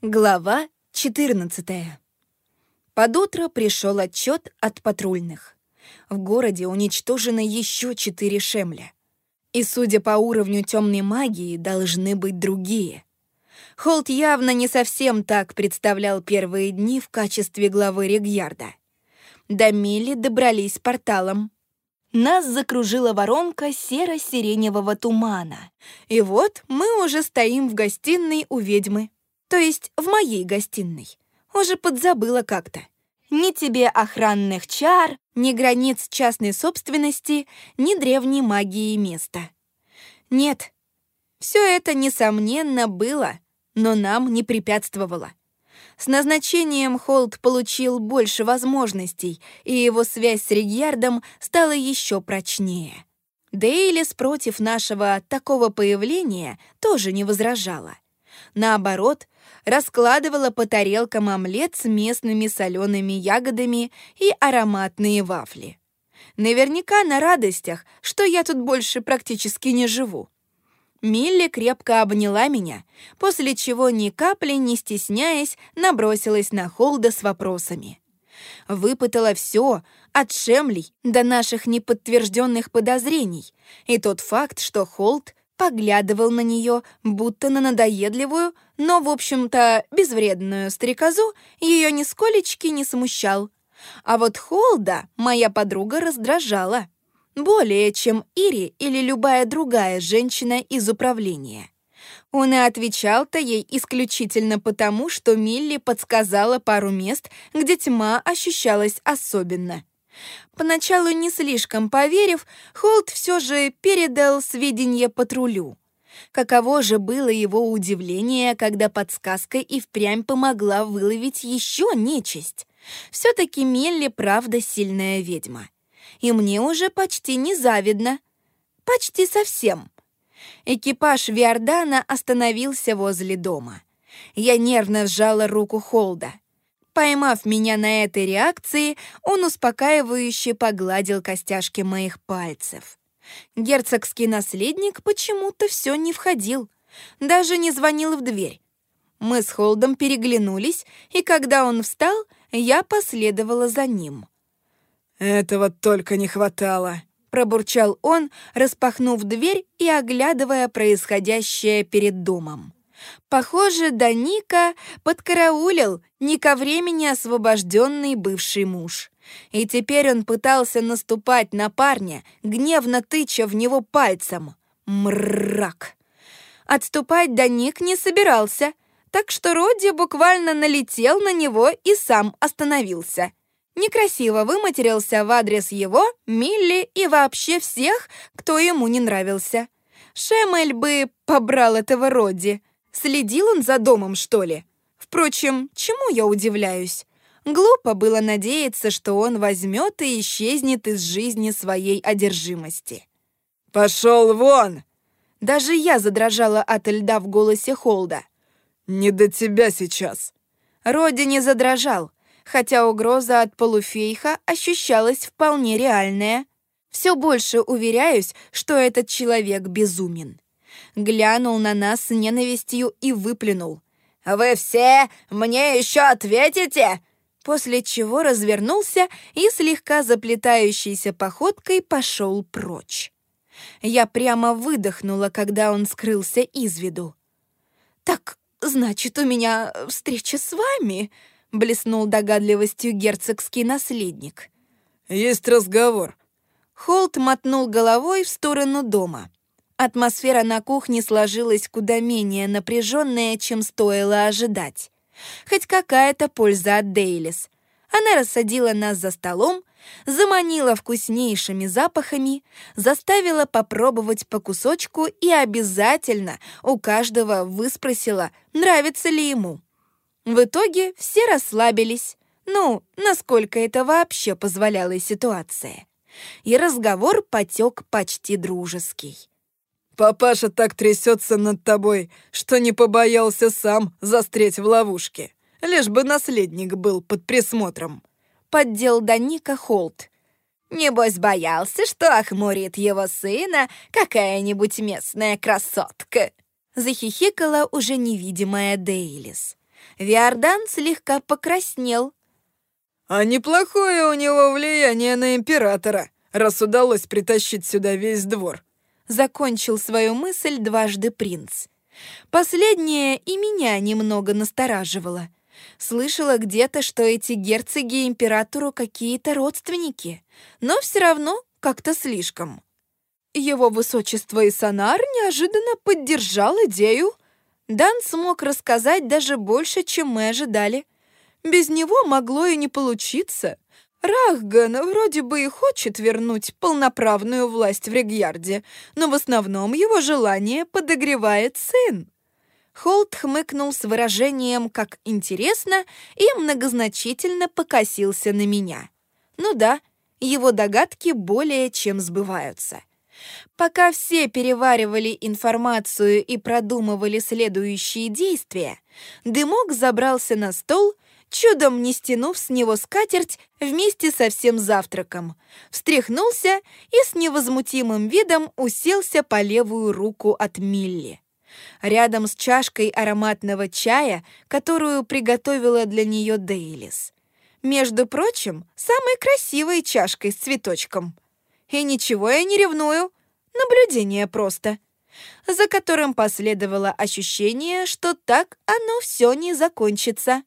Глава 14 Под утро пришел отчет от патрульных. В городе уничтожено еще четыре шемля. И, судя по уровню темной магии, должны быть другие. Холт явно не совсем так представлял первые дни в качестве главы Регьярда. До Милли добрались порталом. Нас закружила воронка серо-сиреневого тумана. И вот мы уже стоим в гостиной у ведьмы. То есть в моей гостиной. Уже подзабыла как-то. Ни тебе охранных чар, ни границ частной собственности, ни древней магии места. Нет, все это, несомненно, было, но нам не препятствовало. С назначением Холд получил больше возможностей, и его связь с Ригьярдом стала еще прочнее. Дейлис против нашего такого появления тоже не возражала. Наоборот, раскладывала по тарелкам омлет с местными солеными ягодами и ароматные вафли. Наверняка на радостях, что я тут больше практически не живу. Милли крепко обняла меня, после чего ни капли не стесняясь набросилась на Холда с вопросами. Выпытала все, от Шемлей до наших неподтвержденных подозрений, и тот факт, что Холд поглядывал на нее, будто на надоедливую, но, в общем-то, безвредную стрекозу, ее нисколечки не смущал. А вот Холда моя подруга раздражала. Более, чем Ири или любая другая женщина из управления. Он и отвечал-то ей исключительно потому, что Милли подсказала пару мест, где тьма ощущалась особенно. Поначалу не слишком поверив, Холт все же передал сведения патрулю. Каково же было его удивление, когда подсказка и впрямь помогла выловить еще нечисть. Все-таки Мелли правда сильная ведьма. И мне уже почти не завидно. Почти совсем. Экипаж Виордана остановился возле дома. Я нервно сжала руку Холда. Поймав меня на этой реакции, он успокаивающе погладил костяшки моих пальцев. Герцогский наследник почему-то все не входил, даже не звонил в дверь. Мы с Холдом переглянулись, и когда он встал, я последовала за ним. «Этого только не хватало», — пробурчал он, распахнув дверь и оглядывая происходящее перед домом. Похоже, Даника подкараулил не ко времени освобожденный бывший муж. И теперь он пытался наступать на парня, гневно тыча в него пальцем. Мрак. Отступать Даник не собирался, так что Родди буквально налетел на него и сам остановился. Некрасиво выматерился в адрес его, Милли и вообще всех, кто ему не нравился. Шемель бы побрал этого Родди. Следил он за домом, что ли? Впрочем, чему я удивляюсь? Глупо было надеяться, что он возьмет и исчезнет из жизни своей одержимости. «Пошел вон!» Даже я задрожала от льда в голосе Холда. «Не до тебя сейчас!» Роди не задрожал, хотя угроза от полуфейха ощущалась вполне реальная. Все больше уверяюсь, что этот человек безумен глянул на нас с ненавистью и выплюнул. «Вы все мне еще ответите?» После чего развернулся и слегка заплетающейся походкой пошел прочь. Я прямо выдохнула, когда он скрылся из виду. «Так, значит, у меня встреча с вами?» — блеснул догадливостью герцогский наследник. «Есть разговор». Холт мотнул головой в сторону дома. Атмосфера на кухне сложилась куда менее напряженная, чем стоило ожидать. Хоть какая-то польза от Дейлис. Она рассадила нас за столом, заманила вкуснейшими запахами, заставила попробовать по кусочку и обязательно у каждого выспросила, нравится ли ему. В итоге все расслабились. Ну, насколько это вообще позволяла ситуация. И разговор потек почти дружеский. Папаша так трясется над тобой, что не побоялся сам застрять в ловушке. Лишь бы наследник был под присмотром. Поддел Даника Холт. Небось боялся, что охмурит его сына какая-нибудь местная красотка. Захихикала уже невидимая Дейлис. Виордан слегка покраснел. «А неплохое у него влияние на императора, раз удалось притащить сюда весь двор», закончил свою мысль дважды принц. Последнее и меня немного настораживало. Слышала где-то, что эти герцоги императору какие-то родственники, но все равно как-то слишком. Его высочество Исанар неожиданно поддержал идею. Дан смог рассказать даже больше, чем мы ожидали. Без него могло и не получиться. Рахган вроде бы и хочет вернуть полноправную власть в Регьярде, но в основном его желание подогревает сын. Холт хмыкнул с выражением «как интересно» и многозначительно покосился на меня. Ну да, его догадки более чем сбываются. Пока все переваривали информацию и продумывали следующие действия, дымок забрался на стол — чудом не стянув с него скатерть вместе со всем завтраком, встряхнулся и с невозмутимым видом уселся по левую руку от Милли. Рядом с чашкой ароматного чая, которую приготовила для нее Дейлис. Между прочим, самой красивой чашкой с цветочком. И ничего я не ревную, наблюдение просто за которым последовало ощущение, что так оно все не закончится.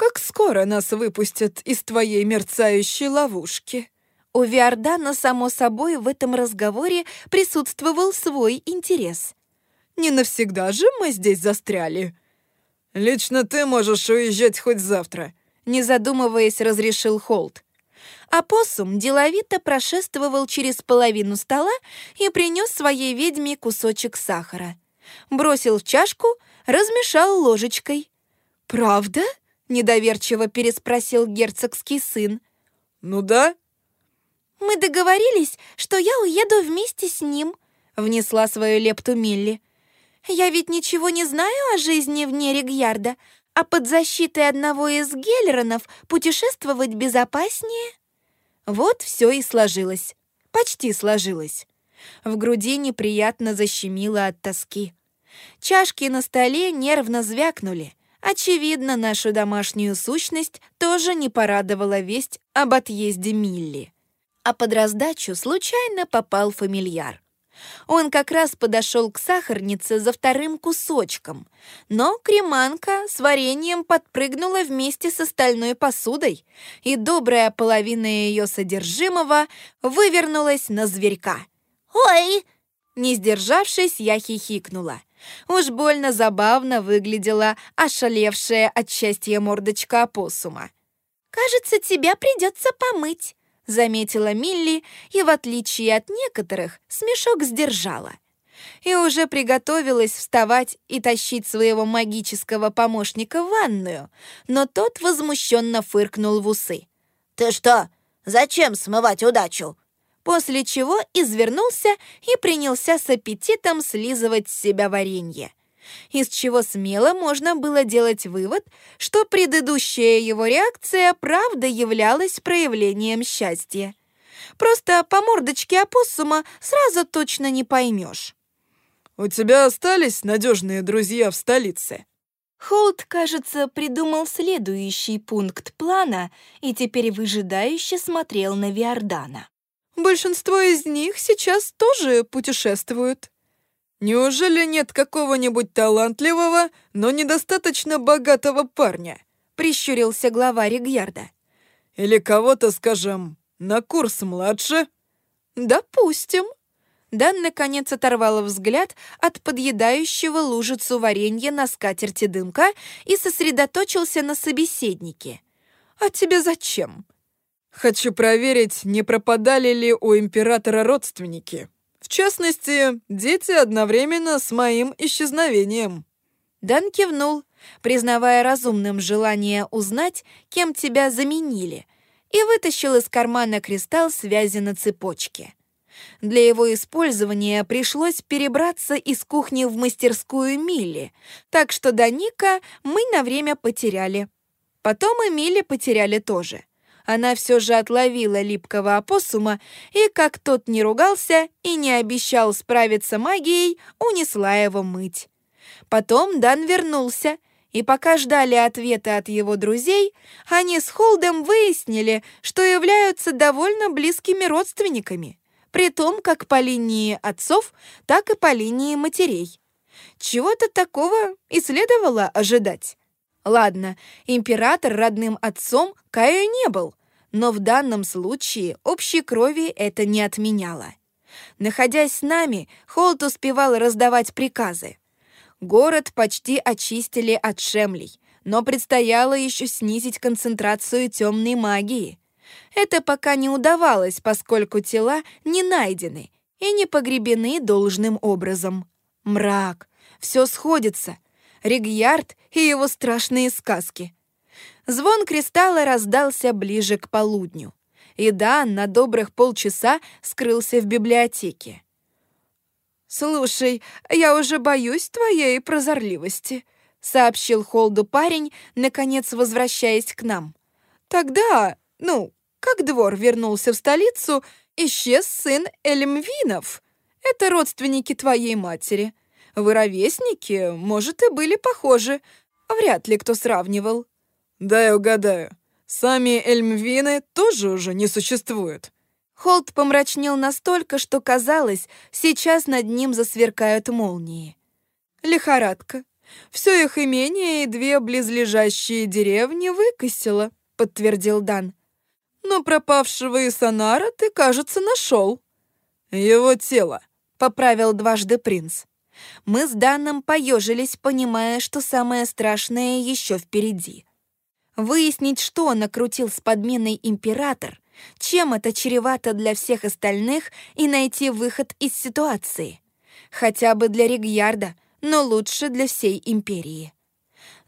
Как скоро нас выпустят из твоей мерцающей ловушки?» У Виордана, само собой, в этом разговоре присутствовал свой интерес. «Не навсегда же мы здесь застряли?» «Лично ты можешь уезжать хоть завтра», — не задумываясь, разрешил Холт. Апоссум деловито прошествовал через половину стола и принес своей ведьме кусочек сахара. Бросил в чашку, размешал ложечкой. «Правда?» Недоверчиво переспросил герцогский сын. «Ну да». «Мы договорились, что я уеду вместе с ним», — внесла свою лепту Милли. «Я ведь ничего не знаю о жизни вне Регьярда, а под защитой одного из Геллеронов путешествовать безопаснее». Вот все и сложилось. Почти сложилось. В груди неприятно защемило от тоски. Чашки на столе нервно звякнули. Очевидно, нашу домашнюю сущность тоже не порадовала весть об отъезде Милли. А под раздачу случайно попал фамильяр. Он как раз подошел к сахарнице за вторым кусочком, но креманка с вареньем подпрыгнула вместе с остальной посудой, и добрая половина ее содержимого вывернулась на зверька. «Ой!» Не сдержавшись, я хихикнула. Уж больно забавно выглядела ошалевшая от счастья мордочка опоссума. «Кажется, тебя придется помыть», — заметила Милли, и, в отличие от некоторых, смешок сдержала. И уже приготовилась вставать и тащить своего магического помощника в ванную, но тот возмущенно фыркнул в усы. «Ты что, зачем смывать удачу? После чего извернулся и принялся с аппетитом слизывать с себя варенье. Из чего смело можно было делать вывод, что предыдущая его реакция правда являлась проявлением счастья. Просто по мордочке опоссума сразу точно не поймешь. «У тебя остались надежные друзья в столице?» Холт, кажется, придумал следующий пункт плана и теперь выжидающе смотрел на Виордана. Большинство из них сейчас тоже путешествуют. Неужели нет какого-нибудь талантливого, но недостаточно богатого парня? Прищурился глава Ригьярда. Или кого-то, скажем, на курс младше? Допустим. Дан наконец оторвала взгляд от подъедающего лужицу варенья на скатерти дымка и сосредоточился на собеседнике. «А тебе зачем?» Хочу проверить, не пропадали ли у императора родственники. В частности, дети одновременно с моим исчезновением». Дан кивнул, признавая разумным желание узнать, кем тебя заменили, и вытащил из кармана кристалл связи на цепочке. Для его использования пришлось перебраться из кухни в мастерскую Милли, так что до Ника мы на время потеряли. Потом и Милли потеряли тоже она все же отловила липкого опоссума и, как тот не ругался и не обещал справиться магией, унесла его мыть. Потом Дан вернулся И пока ждали ответа от его друзей, они с Холдом выяснили, что являются довольно близкими родственниками, при том как по линии отцов, так и по линии матерей. Чего-то такого и следовало ожидать. Ладно, император родным отцом Каю не был, но в данном случае общей крови это не отменяло. Находясь с нами, Холд успевал раздавать приказы. Город почти очистили от шемлей, но предстояло еще снизить концентрацию темной магии. Это пока не удавалось, поскольку тела не найдены и не погребены должным образом. Мрак. Все сходится. Ригьярд и его страшные сказки. Звон кристалла раздался ближе к полудню, и Дан на добрых полчаса скрылся в библиотеке. «Слушай, я уже боюсь твоей прозорливости», — сообщил Холду парень, наконец возвращаясь к нам. «Тогда, ну, как двор вернулся в столицу, исчез сын Эльмвинов. Это родственники твоей матери. Вы ровесники, может, и были похожи. Вряд ли кто сравнивал». «Дай угадаю, сами Эльмвины тоже уже не существуют», Холт помрачнел настолько, что казалось, сейчас над ним засверкают молнии. «Лихорадка. Все их имение и две близлежащие деревни выкосило», — подтвердил Дан. «Но пропавшего Исанара ты, кажется, нашел». «Его тело», — поправил дважды принц. Мы с Даном поежились, понимая, что самое страшное еще впереди. Выяснить, что накрутил с подменой император — чем это чревато для всех остальных и найти выход из ситуации. Хотя бы для Ригьярда, но лучше для всей империи.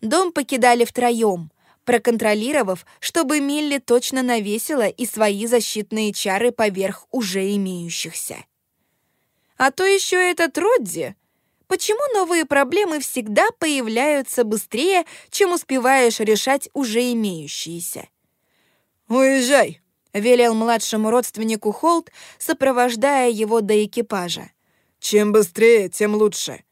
Дом покидали втроем, проконтролировав, чтобы Милли точно навесила и свои защитные чары поверх уже имеющихся. А то еще этот Родди. Почему новые проблемы всегда появляются быстрее, чем успеваешь решать уже имеющиеся? «Уезжай!» — велел младшему родственнику Холт, сопровождая его до экипажа. «Чем быстрее, тем лучше».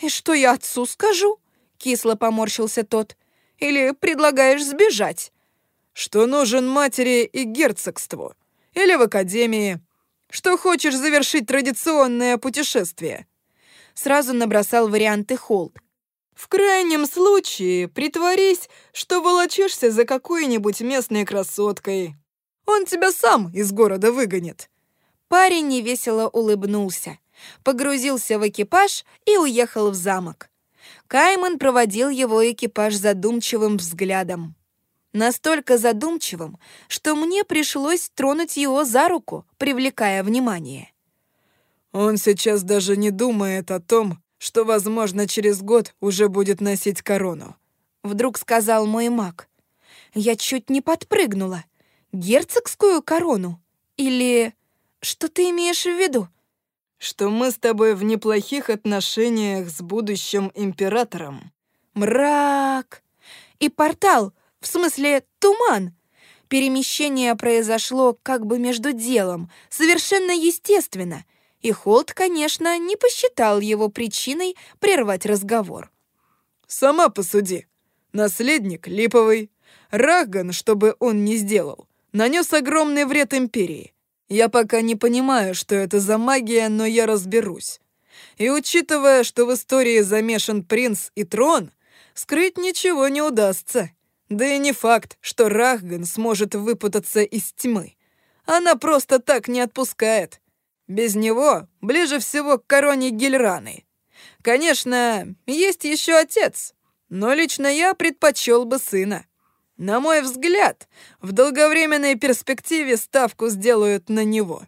«И что я отцу скажу?» — кисло поморщился тот. «Или предлагаешь сбежать?» «Что нужен матери и герцогству? Или в академии? Что хочешь завершить традиционное путешествие?» Сразу набросал варианты Холт. «В крайнем случае, притворись, что волочишься за какой-нибудь местной красоткой, он тебя сам из города выгонит». Парень невесело улыбнулся, погрузился в экипаж и уехал в замок. Кайман проводил его экипаж задумчивым взглядом. Настолько задумчивым, что мне пришлось тронуть его за руку, привлекая внимание. «Он сейчас даже не думает о том, что, возможно, через год уже будет носить корону», — вдруг сказал мой маг. Я чуть не подпрыгнула герцогскую корону? Или что ты имеешь в виду? Что мы с тобой в неплохих отношениях с будущим императором. Мрак! И портал, в смысле туман. Перемещение произошло как бы между делом, совершенно естественно, и Холт, конечно, не посчитал его причиной прервать разговор. «Сама посуди. Наследник липовый. Раган, чтобы он не сделал нанес огромный вред Империи. Я пока не понимаю, что это за магия, но я разберусь. И учитывая, что в истории замешан принц и трон, скрыть ничего не удастся. Да и не факт, что Рахган сможет выпутаться из тьмы. Она просто так не отпускает. Без него ближе всего к короне Гильраны. Конечно, есть еще отец, но лично я предпочел бы сына. На мой взгляд, в долговременной перспективе ставку сделают на него.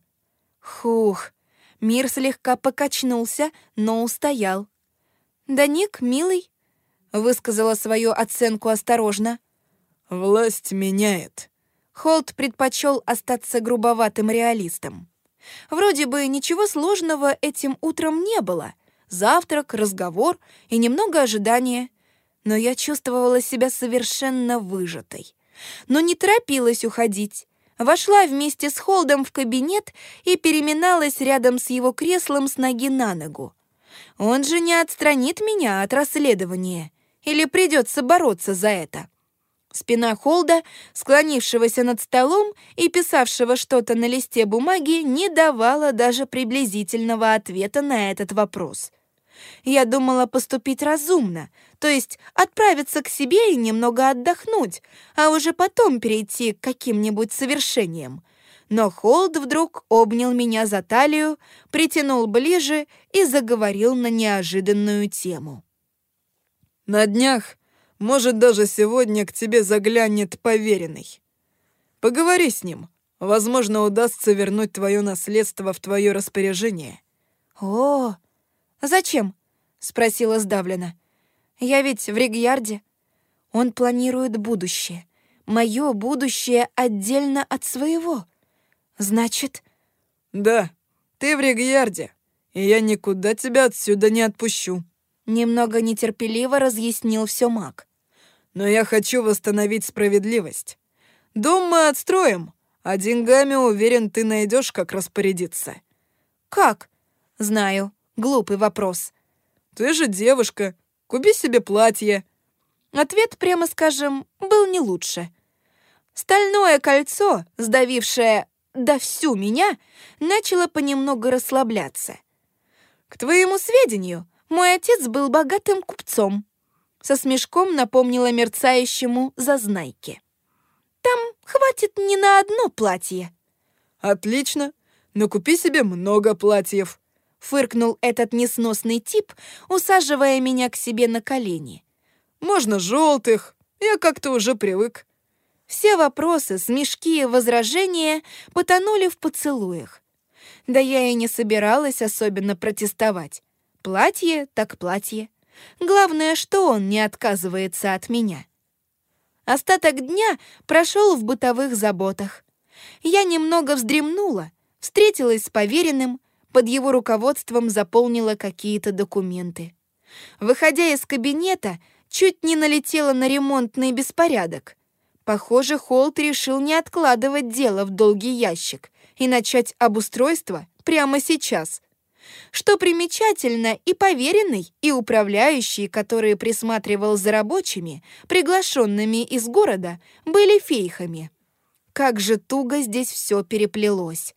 Хух, мир слегка покачнулся, но устоял. «Да Ник, милый», — высказала свою оценку осторожно. «Власть меняет». Холт предпочел остаться грубоватым реалистом. Вроде бы ничего сложного этим утром не было. Завтрак, разговор и немного ожидания — но я чувствовала себя совершенно выжатой. Но не торопилась уходить. Вошла вместе с Холдом в кабинет и переминалась рядом с его креслом с ноги на ногу. Он же не отстранит меня от расследования. Или придется бороться за это? Спина Холда, склонившегося над столом и писавшего что-то на листе бумаги, не давала даже приблизительного ответа на этот вопрос. Я думала поступить разумно, то есть отправиться к себе и немного отдохнуть, а уже потом перейти к каким-нибудь совершениям. Но Холд вдруг обнял меня за талию, притянул ближе и заговорил на неожиданную тему. «На днях может, даже сегодня к тебе заглянет поверенный. Поговори с ним. Возможно, удастся вернуть твое наследство в твое распоряжение». «О, зачем?» — спросила сдавленно. «Я ведь в Ригьярде. Он планирует будущее. Мое будущее отдельно от своего. Значит...» «Да, ты в Ригьярде, и я никуда тебя отсюда не отпущу». Немного нетерпеливо разъяснил все маг но я хочу восстановить справедливость. Дом мы отстроим, а деньгами, уверен, ты найдешь, как распорядиться». «Как?» «Знаю. Глупый вопрос». «Ты же девушка. Купи себе платье». Ответ, прямо скажем, был не лучше. Стальное кольцо, сдавившее да всю меня, начало понемногу расслабляться. К твоему сведению, мой отец был богатым купцом со смешком напомнила мерцающему зазнайке. «Там хватит не на одно платье». «Отлично, но купи себе много платьев», — фыркнул этот несносный тип, усаживая меня к себе на колени. «Можно желтых, я как-то уже привык». Все вопросы, смешки и возражения потонули в поцелуях. Да я и не собиралась особенно протестовать. Платье так платье. Главное, что он не отказывается от меня. Остаток дня прошел в бытовых заботах. Я немного вздремнула, встретилась с поверенным, под его руководством заполнила какие-то документы. Выходя из кабинета, чуть не налетела на ремонтный беспорядок. Похоже, Холт решил не откладывать дело в долгий ящик и начать обустройство прямо сейчас — что примечательно, и поверенный, и управляющий, который присматривал за рабочими, приглашенными из города, были фейхами. Как же туго здесь все переплелось.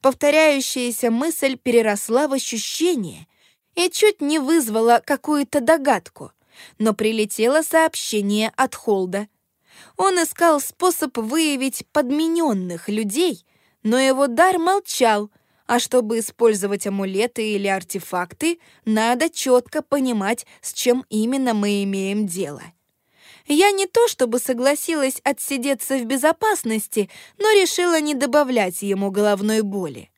Повторяющаяся мысль переросла в ощущение и чуть не вызвала какую-то догадку, но прилетело сообщение от Холда. Он искал способ выявить подмененных людей, но его дар молчал, а чтобы использовать амулеты или артефакты, надо четко понимать, с чем именно мы имеем дело. Я не то чтобы согласилась отсидеться в безопасности, но решила не добавлять ему головной боли.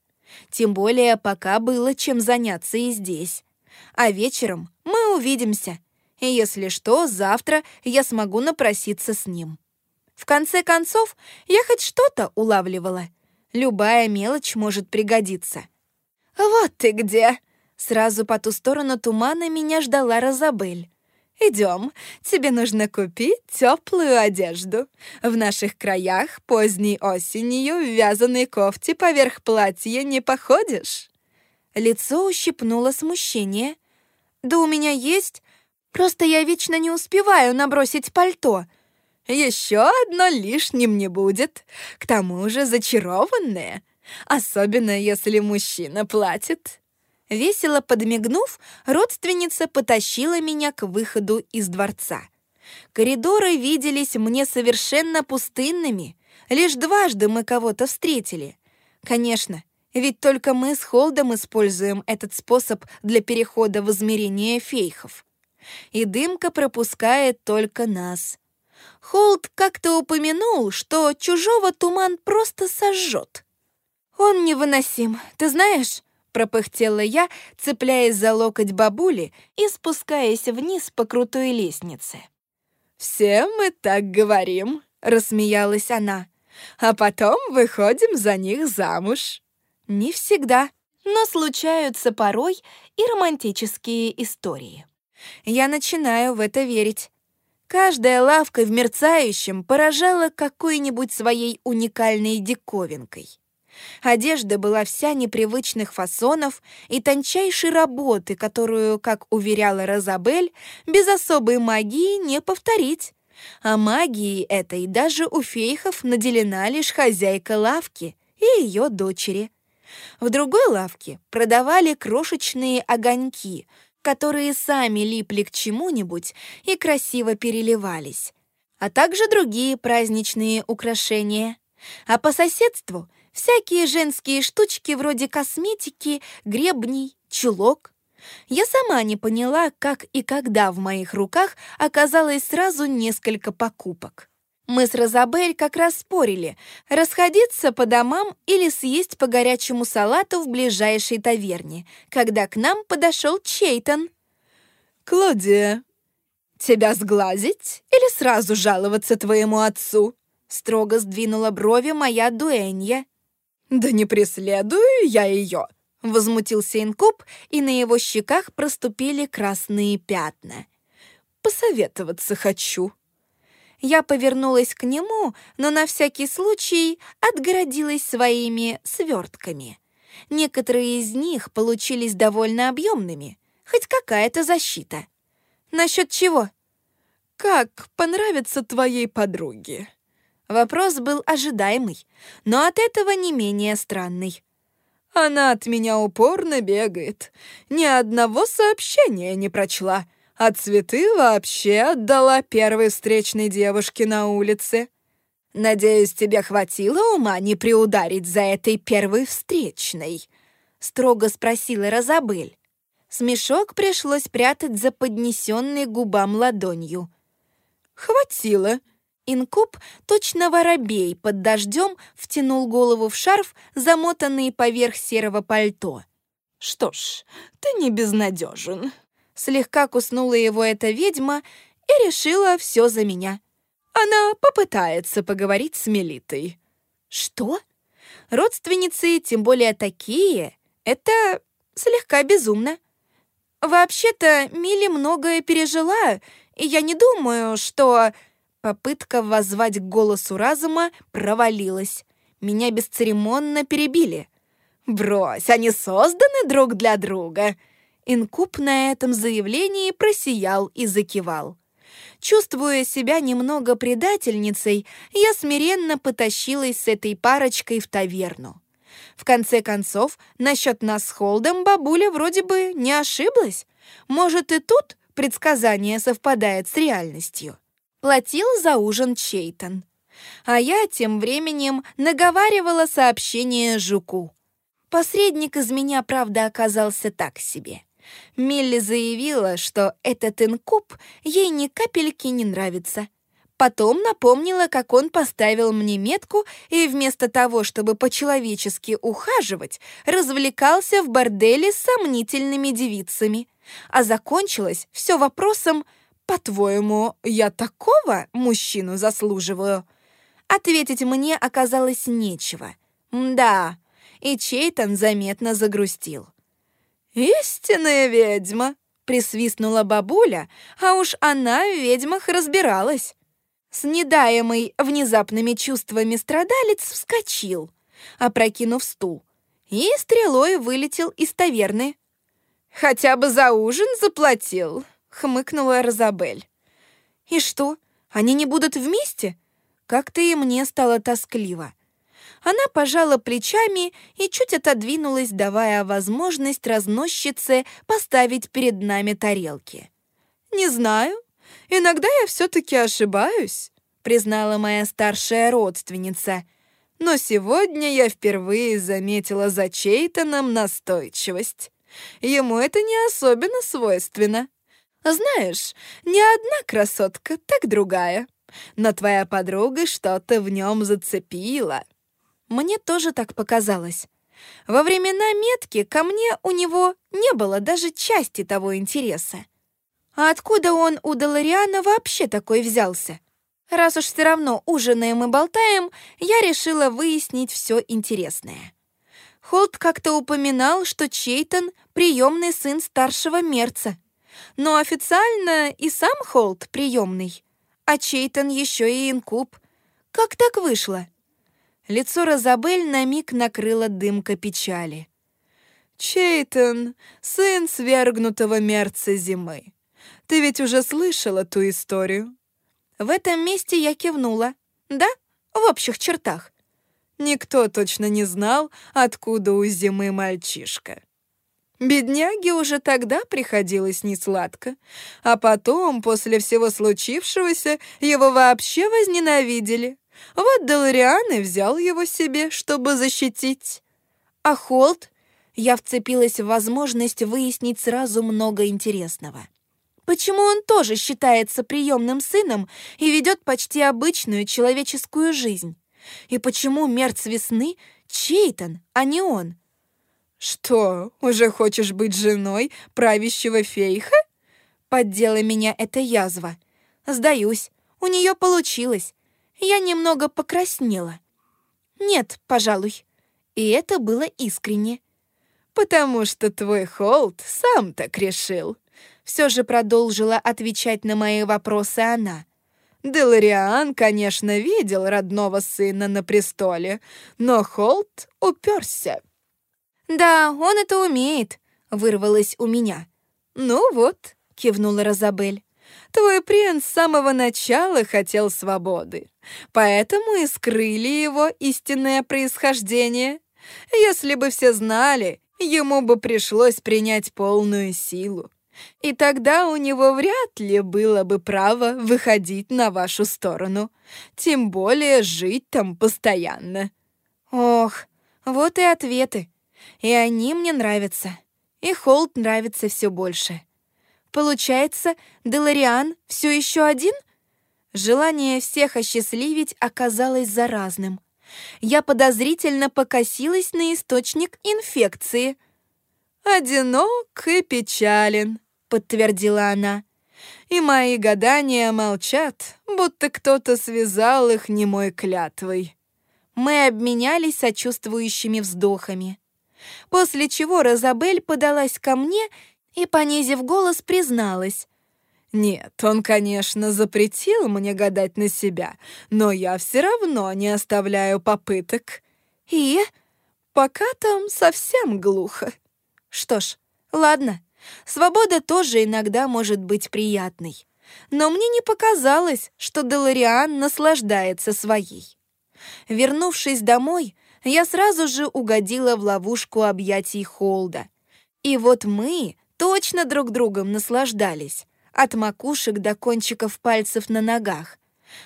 Тем более пока было чем заняться и здесь. А вечером мы увидимся. И если что, завтра я смогу напроситься с ним. В конце концов, я хоть что-то улавливала — Любая мелочь может пригодиться. «Вот ты где!» Сразу по ту сторону тумана меня ждала Розабель. «Идем, тебе нужно купить теплую одежду. В наших краях поздней осенью в вязаной кофте поверх платья не походишь». Лицо ущипнуло смущение. «Да у меня есть, просто я вечно не успеваю набросить пальто», еще одно лишним не будет. К тому же зачарованное. Особенно, если мужчина платит. Весело подмигнув, родственница потащила меня к выходу из дворца. Коридоры виделись мне совершенно пустынными. Лишь дважды мы кого-то встретили. Конечно, ведь только мы с Холдом используем этот способ для перехода в измерение фейхов. И дымка пропускает только нас. Холд как-то упомянул, что чужого туман просто сожжет. «Он невыносим, ты знаешь?» — пропыхтела я, цепляясь за локоть бабули и спускаясь вниз по крутой лестнице. «Все мы так говорим», — рассмеялась она. «А потом выходим за них замуж». «Не всегда, но случаются порой и романтические истории. Я начинаю в это верить. Каждая лавка в мерцающем поражала какой-нибудь своей уникальной диковинкой. Одежда была вся непривычных фасонов и тончайшей работы, которую, как уверяла Розабель, без особой магии не повторить. А магией этой даже у фейхов наделена лишь хозяйка лавки и ее дочери. В другой лавке продавали крошечные огоньки, которые сами липли к чему-нибудь и красиво переливались, а также другие праздничные украшения. А по соседству всякие женские штучки вроде косметики, гребней, чулок. Я сама не поняла, как и когда в моих руках оказалось сразу несколько покупок. Мы с Розабель как раз спорили, расходиться по домам или съесть по горячему салату в ближайшей таверне, когда к нам подошел Чейтон. «Клодия, тебя сглазить или сразу жаловаться твоему отцу?» Строго сдвинула брови моя дуэнья. «Да не преследую я ее!» Возмутился инкуб, и на его щеках проступили красные пятна. «Посоветоваться хочу». Я повернулась к нему, но на всякий случай отгородилась своими свертками. Некоторые из них получились довольно объемными, хоть какая-то защита. Насчет чего? «Как понравится твоей подруге?» Вопрос был ожидаемый, но от этого не менее странный. «Она от меня упорно бегает. Ни одного сообщения не прочла а цветы вообще отдала первой встречной девушке на улице. Надеюсь, тебе хватило ума не приударить за этой первой встречной?» — строго спросила Розабель. Смешок пришлось прятать за поднесенной губам ладонью. «Хватило!» Инкуб, точно воробей, под дождем втянул голову в шарф, замотанный поверх серого пальто. «Что ж, ты не безнадежен. Слегка куснула его эта ведьма и решила все за меня. Она попытается поговорить с Мелитой. Что? Родственницы, тем более такие, это слегка безумно. Вообще-то Мили многое пережила, и я не думаю, что... Попытка воззвать к голосу разума провалилась. Меня бесцеремонно перебили. «Брось, они созданы друг для друга!» Инкуб на этом заявлении просиял и закивал. Чувствуя себя немного предательницей, я смиренно потащилась с этой парочкой в таверну. В конце концов, насчет нас с Холдом бабуля вроде бы не ошиблась. Может, и тут предсказание совпадает с реальностью. Платил за ужин Чейтон. А я тем временем наговаривала сообщение Жуку. Посредник из меня, правда, оказался так себе. Милли заявила, что этот инкуб ей ни капельки не нравится. Потом напомнила, как он поставил мне метку и вместо того, чтобы по-человечески ухаживать, развлекался в борделе с сомнительными девицами. А закончилось все вопросом «По-твоему, я такого мужчину заслуживаю?» Ответить мне оказалось нечего. Да, и Чейтон заметно загрустил. «Истинная ведьма!» — присвистнула бабуля, а уж она в ведьмах разбиралась. С недаемой внезапными чувствами страдалец вскочил, опрокинув стул, и стрелой вылетел из таверны. «Хотя бы за ужин заплатил», — хмыкнула Розабель. «И что, они не будут вместе?» Как-то и мне стало тоскливо. Она пожала плечами и чуть отодвинулась, давая возможность разносчице поставить перед нами тарелки. «Не знаю. Иногда я все-таки ошибаюсь», — признала моя старшая родственница. «Но сегодня я впервые заметила за Чейтоном настойчивость. Ему это не особенно свойственно. Знаешь, не одна красотка, так другая. Но твоя подруга что-то в нем зацепила». Мне тоже так показалось. Во времена метки ко мне у него не было даже части того интереса. А откуда он у Долариана вообще такой взялся? Раз уж все равно ужинаем и болтаем, я решила выяснить все интересное. Холт как-то упоминал, что Чейтон — приемный сын старшего мерца. Но официально и сам Холт приемный, а Чейтон еще и инкуб. Как так вышло? Лицо Розабель на миг накрыла дымка печали. «Чейтон, сын свергнутого мерца зимы. Ты ведь уже слышала ту историю?» В этом месте я кивнула. «Да, в общих чертах». Никто точно не знал, откуда у зимы мальчишка. Бедняге уже тогда приходилось несладко, а потом, после всего случившегося, его вообще возненавидели. Вот Делариан и взял его себе, чтобы защитить. А Холт? Я вцепилась в возможность выяснить сразу много интересного. Почему он тоже считается приемным сыном и ведет почти обычную человеческую жизнь? И почему мерц весны Чейтон, а не он? «Что, уже хочешь быть женой правящего фейха?» Поддела меня эта язва. Сдаюсь, у нее получилось. Я немного покраснела. Нет, пожалуй. И это было искренне. «Потому что твой Холд сам так решил», все же продолжила отвечать на мои вопросы она. Делариан, конечно, видел родного сына на престоле, но Холт уперся. «Да, он это умеет», — вырвалось у меня. «Ну вот», — кивнула Розабель, «твой принц с самого начала хотел свободы, поэтому и скрыли его истинное происхождение. Если бы все знали, ему бы пришлось принять полную силу. И тогда у него вряд ли было бы право выходить на вашу сторону, тем более жить там постоянно. Ох, вот и ответы. И они мне нравятся. И Холт нравится все больше. Получается, Делариан все еще один? Желание всех осчастливить оказалось заразным. Я подозрительно покосилась на источник инфекции. «Одинок и печален», — подтвердила она. «И мои гадания молчат, будто кто-то связал их немой клятвой». Мы обменялись сочувствующими вздохами после чего Розабель подалась ко мне и, понизив голос, призналась. «Нет, он, конечно, запретил мне гадать на себя, но я все равно не оставляю попыток. И пока там совсем глухо». Что ж, ладно, свобода тоже иногда может быть приятной. Но мне не показалось, что Делариан наслаждается своей. Вернувшись домой, я сразу же угодила в ловушку объятий Холда. И вот мы точно друг другом наслаждались, от макушек до кончиков пальцев на ногах,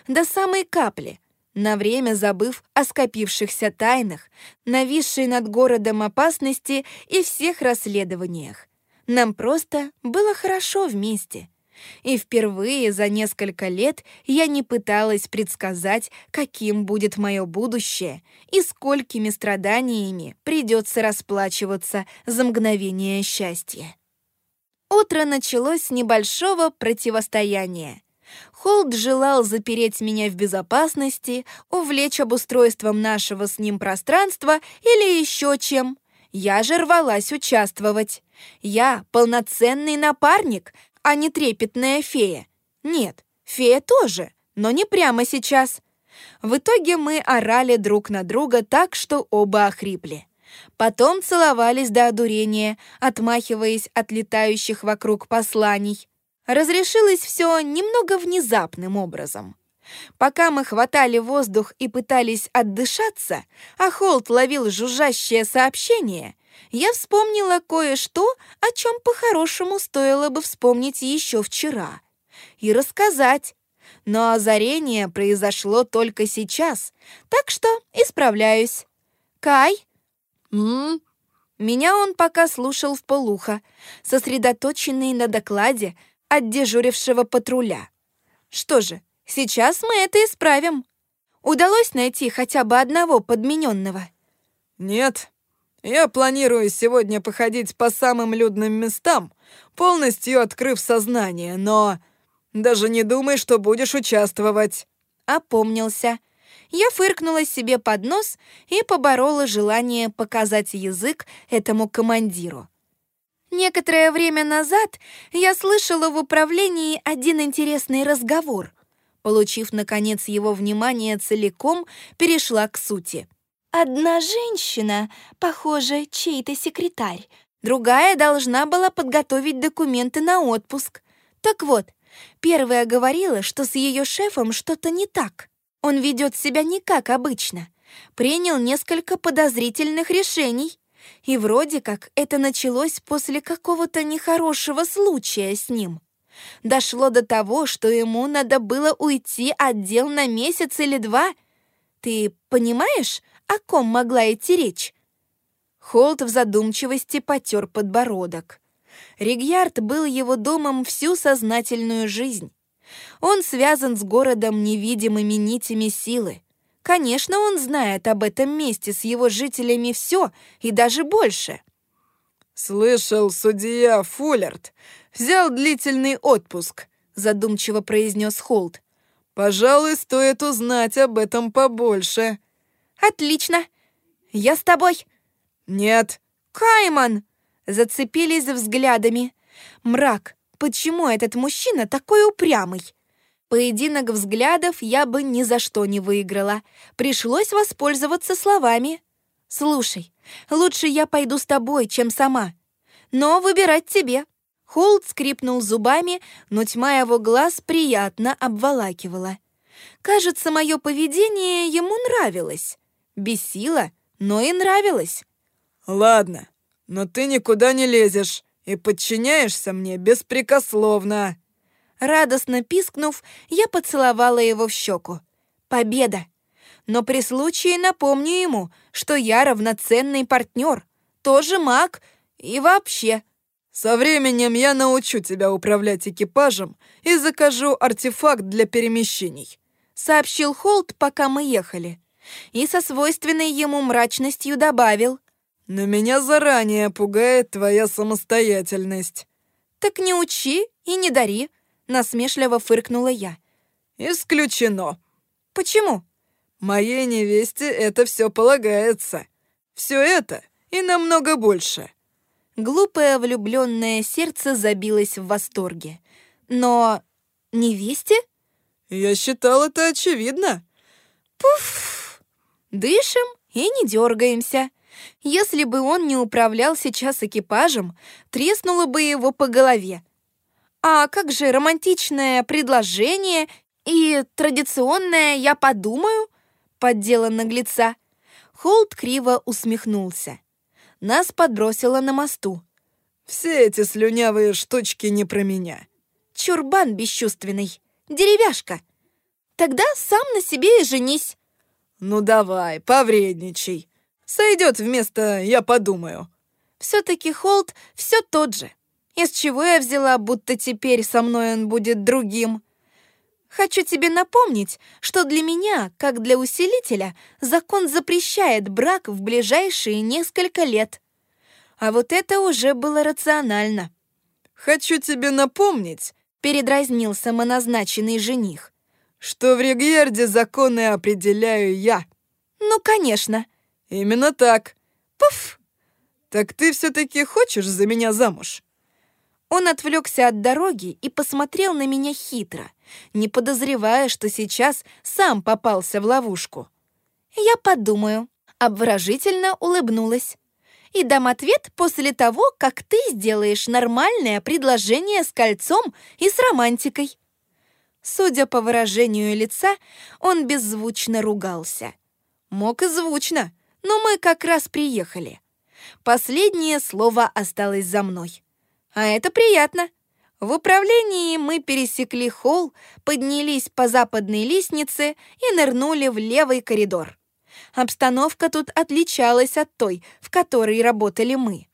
до самой капли, на время забыв о скопившихся тайнах, нависшей над городом опасности и всех расследованиях. Нам просто было хорошо вместе — и впервые за несколько лет я не пыталась предсказать, каким будет мое будущее и сколькими страданиями придется расплачиваться за мгновение счастья. Утро началось с небольшого противостояния. Холд желал запереть меня в безопасности, увлечь обустройством нашего с ним пространства или еще чем. Я же рвалась участвовать. Я полноценный напарник, а не трепетная фея. Нет, фея тоже, но не прямо сейчас. В итоге мы орали друг на друга так, что оба охрипли. Потом целовались до одурения, отмахиваясь от летающих вокруг посланий. Разрешилось все немного внезапным образом. Пока мы хватали воздух и пытались отдышаться, а Холт ловил жужжащее сообщение, я вспомнила кое-что, о чем по-хорошему стоило бы вспомнить еще вчера. И рассказать. Но озарение произошло только сейчас, так что исправляюсь. Кай? М? Меня он пока слушал в полухо, сосредоточенный на докладе от дежурившего патруля. Что же, сейчас мы это исправим. Удалось найти хотя бы одного подмененного? Нет, я планирую сегодня походить по самым людным местам, полностью открыв сознание, но даже не думай, что будешь участвовать». Опомнился. Я фыркнула себе под нос и поборола желание показать язык этому командиру. Некоторое время назад я слышала в управлении один интересный разговор. Получив, наконец, его внимание целиком, перешла к сути — Одна женщина, похоже, чей-то секретарь, другая должна была подготовить документы на отпуск. Так вот, первая говорила, что с ее шефом что-то не так. Он ведет себя не как обычно. Принял несколько подозрительных решений. И вроде как это началось после какого-то нехорошего случая с ним. Дошло до того, что ему надо было уйти от дел на месяц или два. Ты понимаешь, о ком могла идти речь?» Холт в задумчивости потер подбородок. Ригьярд был его домом всю сознательную жизнь. Он связан с городом невидимыми нитями силы. Конечно, он знает об этом месте с его жителями все и даже больше. «Слышал, судья Фуллерт взял длительный отпуск», задумчиво произнес Холт. «Пожалуй, стоит узнать об этом побольше». «Отлично! Я с тобой!» «Нет!» «Кайман!» Зацепились взглядами. «Мрак, почему этот мужчина такой упрямый?» Поединок взглядов я бы ни за что не выиграла. Пришлось воспользоваться словами. «Слушай, лучше я пойду с тобой, чем сама. Но выбирать тебе». Холд скрипнул зубами, но тьма его глаз приятно обволакивала. Кажется, мое поведение ему нравилось. Бесило, но и нравилось. «Ладно, но ты никуда не лезешь и подчиняешься мне беспрекословно». Радостно пискнув, я поцеловала его в щеку. «Победа!» Но при случае напомню ему, что я равноценный партнер, тоже маг и вообще. Со временем я научу тебя управлять экипажем и закажу артефакт для перемещений», сообщил Холт, пока мы ехали и со свойственной ему мрачностью добавил. «Но меня заранее пугает твоя самостоятельность». «Так не учи и не дари», — насмешливо фыркнула я. «Исключено». «Почему?» «Моей невесте это все полагается. Все это и намного больше». Глупое влюбленное сердце забилось в восторге. «Но невесте?» «Я считал это очевидно». «Пуф!» Дышим и не дергаемся. Если бы он не управлял сейчас экипажем, треснуло бы его по голове. А как же романтичное предложение и традиционное «я подумаю»? Поддела наглеца. Холд криво усмехнулся. Нас подбросило на мосту. «Все эти слюнявые штучки не про меня». «Чурбан бесчувственный. Деревяшка. Тогда сам на себе и женись». «Ну давай, повредничай. Сойдет вместо «я подумаю». Все-таки Холд все тот же. Из чего я взяла, будто теперь со мной он будет другим? Хочу тебе напомнить, что для меня, как для усилителя, закон запрещает брак в ближайшие несколько лет. А вот это уже было рационально. «Хочу тебе напомнить», — передразнил самоназначенный жених, что в Ригьерде законы определяю я. Ну, конечно. Именно так. Пуф! Так ты все-таки хочешь за меня замуж? Он отвлекся от дороги и посмотрел на меня хитро, не подозревая, что сейчас сам попался в ловушку. Я подумаю, обворожительно улыбнулась. И дам ответ после того, как ты сделаешь нормальное предложение с кольцом и с романтикой. Судя по выражению лица, он беззвучно ругался. Мог и звучно, но мы как раз приехали. Последнее слово осталось за мной. А это приятно. В управлении мы пересекли холл, поднялись по западной лестнице и нырнули в левый коридор. Обстановка тут отличалась от той, в которой работали мы.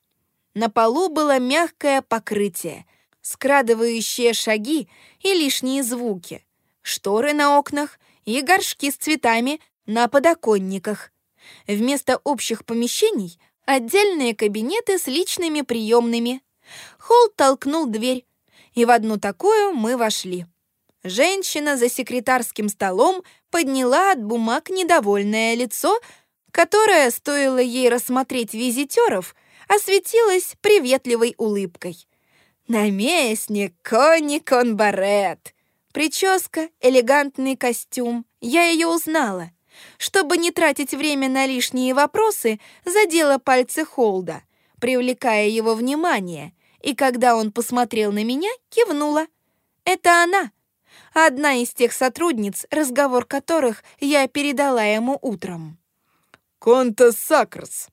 На полу было мягкое покрытие, скрадывающие шаги и лишние звуки, шторы на окнах и горшки с цветами на подоконниках. Вместо общих помещений — отдельные кабинеты с личными приемными. Холл толкнул дверь, и в одну такую мы вошли. Женщина за секретарским столом подняла от бумаг недовольное лицо, которое, стоило ей рассмотреть визитеров, осветилось приветливой улыбкой. Наместник Конни Конбарет. Прическа, элегантный костюм. Я ее узнала. Чтобы не тратить время на лишние вопросы, задела пальцы Холда, привлекая его внимание, и когда он посмотрел на меня, кивнула. «Это она!» Одна из тех сотрудниц, разговор которых я передала ему утром. «Конта Сакрс!»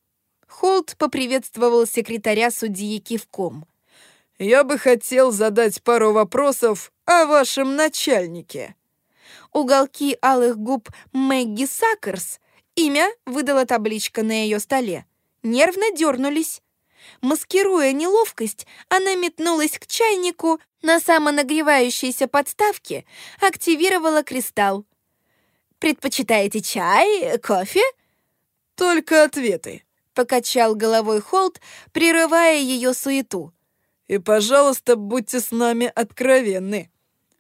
Холд поприветствовал секретаря судьи кивком. «Я бы хотел задать пару вопросов о вашем начальнике». Уголки алых губ Мэгги Сакерс, имя выдала табличка на ее столе, нервно дернулись. Маскируя неловкость, она метнулась к чайнику на самонагревающейся подставке, активировала кристалл. «Предпочитаете чай, кофе?» «Только ответы», — покачал головой Холт, прерывая ее суету. «И, пожалуйста, будьте с нами откровенны».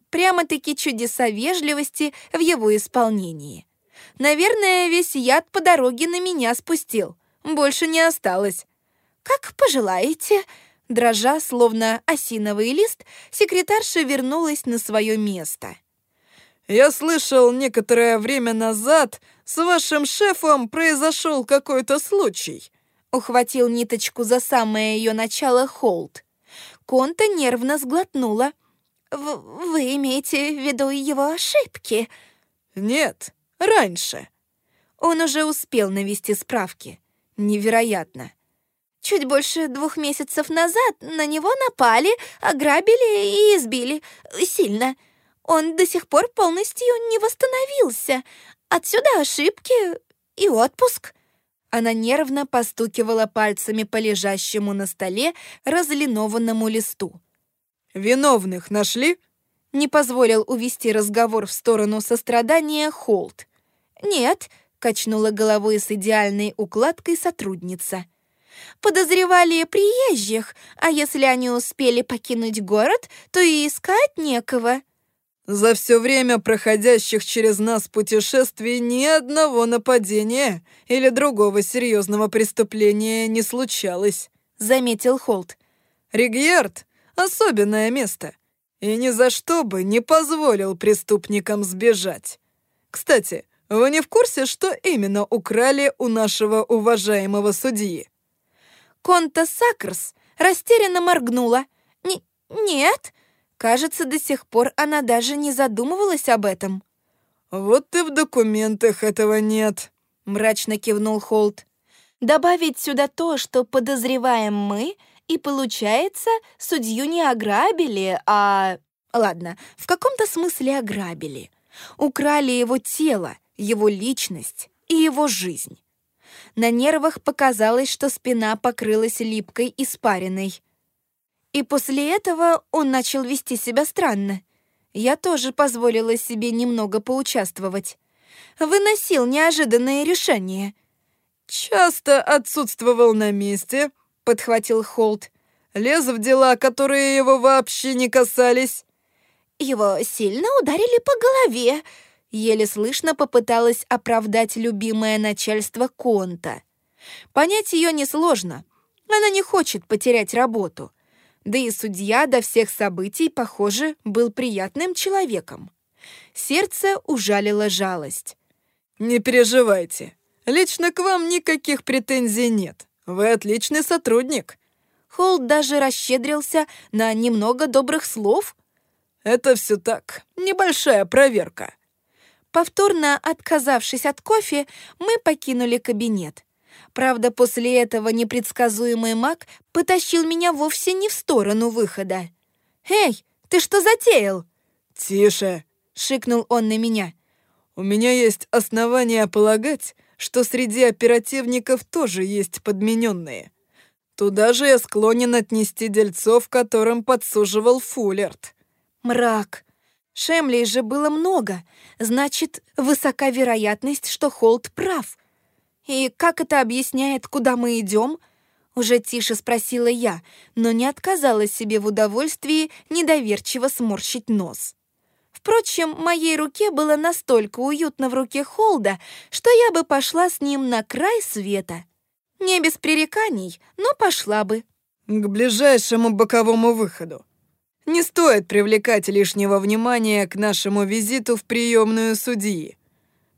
Прямо-таки чудеса вежливости в его исполнении. Наверное, весь яд по дороге на меня спустил. Больше не осталось. «Как пожелаете», Дрожа, словно осиновый лист, секретарша вернулась на свое место. «Я слышал, некоторое время назад с вашим шефом произошел какой-то случай», ухватил ниточку за самое ее начало Холд. Конта нервно сглотнула. «Вы имеете в виду его ошибки?» «Нет, раньше». Он уже успел навести справки. Невероятно. Чуть больше двух месяцев назад на него напали, ограбили и избили. Сильно. Он до сих пор полностью не восстановился. Отсюда ошибки и отпуск. Она нервно постукивала пальцами по лежащему на столе разлинованному листу. «Виновных нашли?» Не позволил увести разговор в сторону сострадания Холт. «Нет», — качнула головой с идеальной укладкой сотрудница. Подозревали приезжих, а если они успели покинуть город, то и искать некого. За все время проходящих через нас путешествий ни одного нападения или другого серьезного преступления не случалось, заметил Холт. Ригьярд — особенное место, и ни за что бы не позволил преступникам сбежать. Кстати, вы не в курсе, что именно украли у нашего уважаемого судьи? Конта Сакрс растерянно моргнула. Н «Нет». Кажется, до сих пор она даже не задумывалась об этом. «Вот и в документах этого нет», — мрачно кивнул Холт. «Добавить сюда то, что подозреваем мы, и получается, судью не ограбили, а... Ладно, в каком-то смысле ограбили. Украли его тело, его личность и его жизнь. На нервах показалось, что спина покрылась липкой испариной. И после этого он начал вести себя странно. Я тоже позволила себе немного поучаствовать. Выносил неожиданные решения. «Часто отсутствовал на месте», — подхватил Холт. «Лез в дела, которые его вообще не касались». «Его сильно ударили по голове», Еле слышно попыталась оправдать любимое начальство Конта. Понять ее несложно. Она не хочет потерять работу. Да и судья до всех событий, похоже, был приятным человеком. Сердце ужалило жалость. «Не переживайте. Лично к вам никаких претензий нет. Вы отличный сотрудник». Холд даже расщедрился на немного добрых слов. «Это все так. Небольшая проверка. Повторно отказавшись от кофе, мы покинули кабинет. Правда, после этого непредсказуемый маг потащил меня вовсе не в сторону выхода. «Эй, ты что затеял?» «Тише!» — шикнул он на меня. «У меня есть основания полагать, что среди оперативников тоже есть подмененные. Туда же я склонен отнести дельцов, которым подсуживал Фуллерт». «Мрак! Шемлей же было много, значит, высока вероятность, что Холт прав. И как это объясняет, куда мы идем? Уже тише спросила я, но не отказала себе в удовольствии недоверчиво сморщить нос. Впрочем, моей руке было настолько уютно в руке Холда, что я бы пошла с ним на край света. Не без пререканий, но пошла бы. «К ближайшему боковому выходу», не стоит привлекать лишнего внимания к нашему визиту в приемную судьи.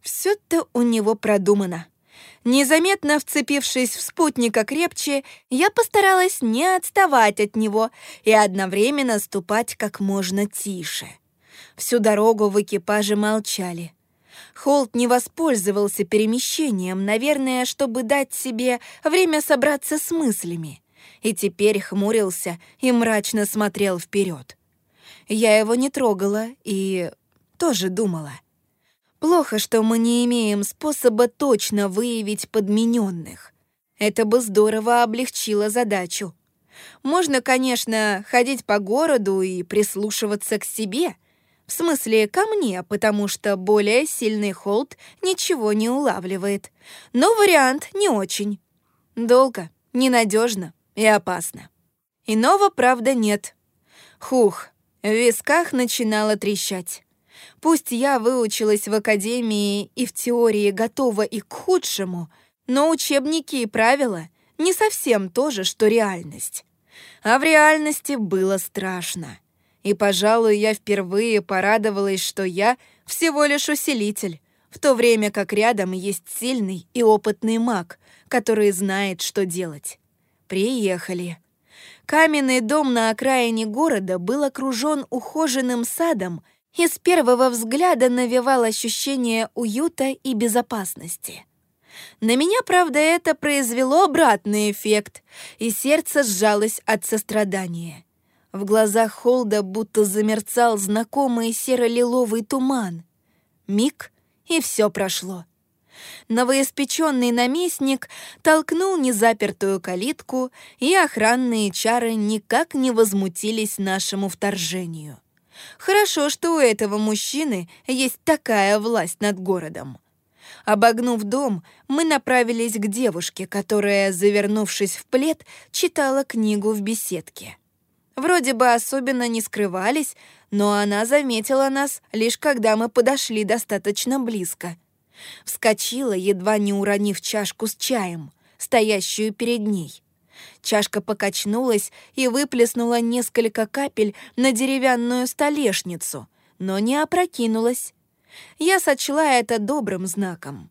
Все-то у него продумано. Незаметно вцепившись в спутника крепче, я постаралась не отставать от него и одновременно ступать как можно тише. Всю дорогу в экипаже молчали. Холт не воспользовался перемещением, наверное, чтобы дать себе время собраться с мыслями, и теперь хмурился и мрачно смотрел вперед. Я его не трогала и тоже думала — Плохо, что мы не имеем способа точно выявить подмененных. Это бы здорово облегчило задачу. Можно, конечно, ходить по городу и прислушиваться к себе, в смысле ко мне, потому что более сильный холд ничего не улавливает. Но вариант не очень. Долго, ненадежно и опасно. Иного, правда, нет. Хух, в висках начинало трещать. Пусть я выучилась в академии и в теории готова и к худшему, но учебники и правила не совсем то же, что реальность. А в реальности было страшно. И, пожалуй, я впервые порадовалась, что я всего лишь усилитель, в то время как рядом есть сильный и опытный маг, который знает, что делать. Приехали. Каменный дом на окраине города был окружен ухоженным садом и с первого взгляда навевал ощущение уюта и безопасности. На меня, правда, это произвело обратный эффект, и сердце сжалось от сострадания. В глазах Холда будто замерцал знакомый серо-лиловый туман. Миг, и все прошло. Новоиспеченный наместник толкнул незапертую калитку, и охранные чары никак не возмутились нашему вторжению. Хорошо, что у этого мужчины есть такая власть над городом. Обогнув дом, мы направились к девушке, которая, завернувшись в плед, читала книгу в беседке. Вроде бы особенно не скрывались, но она заметила нас, лишь когда мы подошли достаточно близко. Вскочила, едва не уронив чашку с чаем, стоящую перед ней. Чашка покачнулась и выплеснула несколько капель на деревянную столешницу, но не опрокинулась. Я сочла это добрым знаком.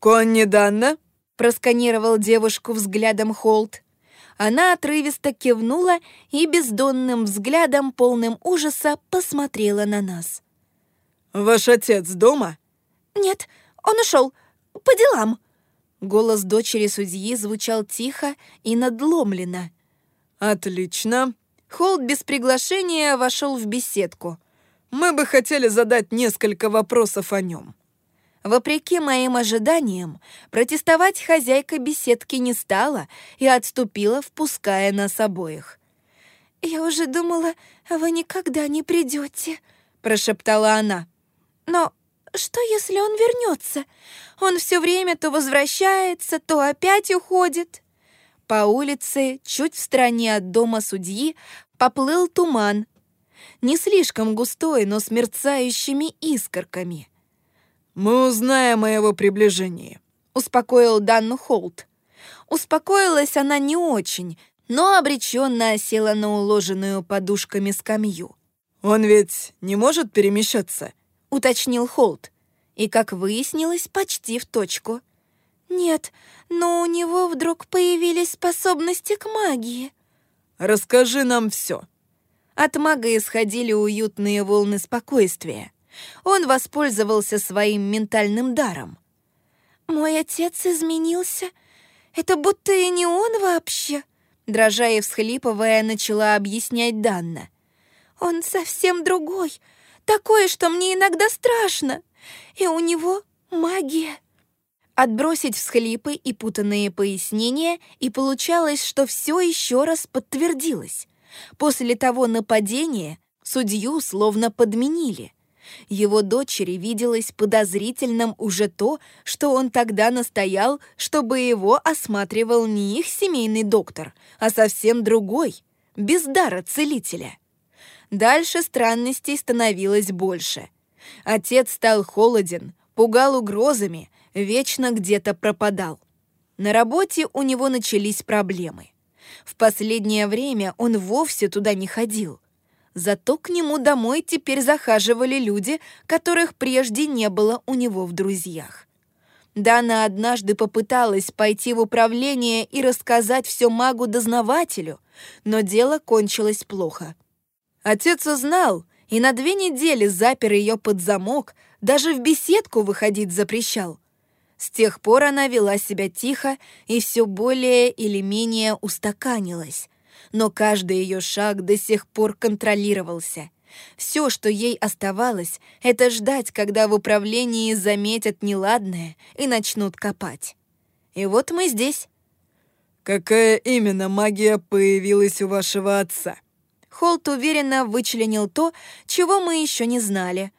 «Конни Данна?» — просканировал девушку взглядом Холт. Она отрывисто кивнула и бездонным взглядом, полным ужаса, посмотрела на нас. «Ваш отец дома?» «Нет, он ушел. По делам», Голос дочери судьи звучал тихо и надломленно. «Отлично». Холд без приглашения вошел в беседку. «Мы бы хотели задать несколько вопросов о нем». Вопреки моим ожиданиям, протестовать хозяйка беседки не стала и отступила, впуская нас обоих. «Я уже думала, вы никогда не придете», — прошептала она. «Но что, если он вернется? Он все время то возвращается, то опять уходит. По улице, чуть в стороне от дома судьи, поплыл туман. Не слишком густой, но с мерцающими искорками. «Мы узнаем о его приближении», — успокоил Данну Холт. Успокоилась она не очень, но обреченно осела на уложенную подушками скамью. «Он ведь не может перемещаться?» уточнил Холт. И, как выяснилось, почти в точку. «Нет, но у него вдруг появились способности к магии». «Расскажи нам все». От мага исходили уютные волны спокойствия. Он воспользовался своим ментальным даром. «Мой отец изменился. Это будто и не он вообще», дрожа и всхлипывая, начала объяснять Данна. «Он совсем другой, Такое, что мне иногда страшно. И у него магия. Отбросить всхлипы и путанные пояснения, и получалось, что все еще раз подтвердилось. После того нападения судью словно подменили. Его дочери виделось подозрительным уже то, что он тогда настоял, чтобы его осматривал не их семейный доктор, а совсем другой, без дара целителя. Дальше странностей становилось больше. Отец стал холоден, пугал угрозами, вечно где-то пропадал. На работе у него начались проблемы. В последнее время он вовсе туда не ходил. Зато к нему домой теперь захаживали люди, которых прежде не было у него в друзьях. Дана однажды попыталась пойти в управление и рассказать все магу-дознавателю, но дело кончилось плохо. Отец узнал и на две недели запер ее под замок, даже в беседку выходить запрещал. С тех пор она вела себя тихо и все более или менее устаканилась, но каждый ее шаг до сих пор контролировался. Все, что ей оставалось, это ждать, когда в управлении заметят неладное и начнут копать. И вот мы здесь. «Какая именно магия появилась у вашего отца?» Холт уверенно вычленил то, чего мы еще не знали.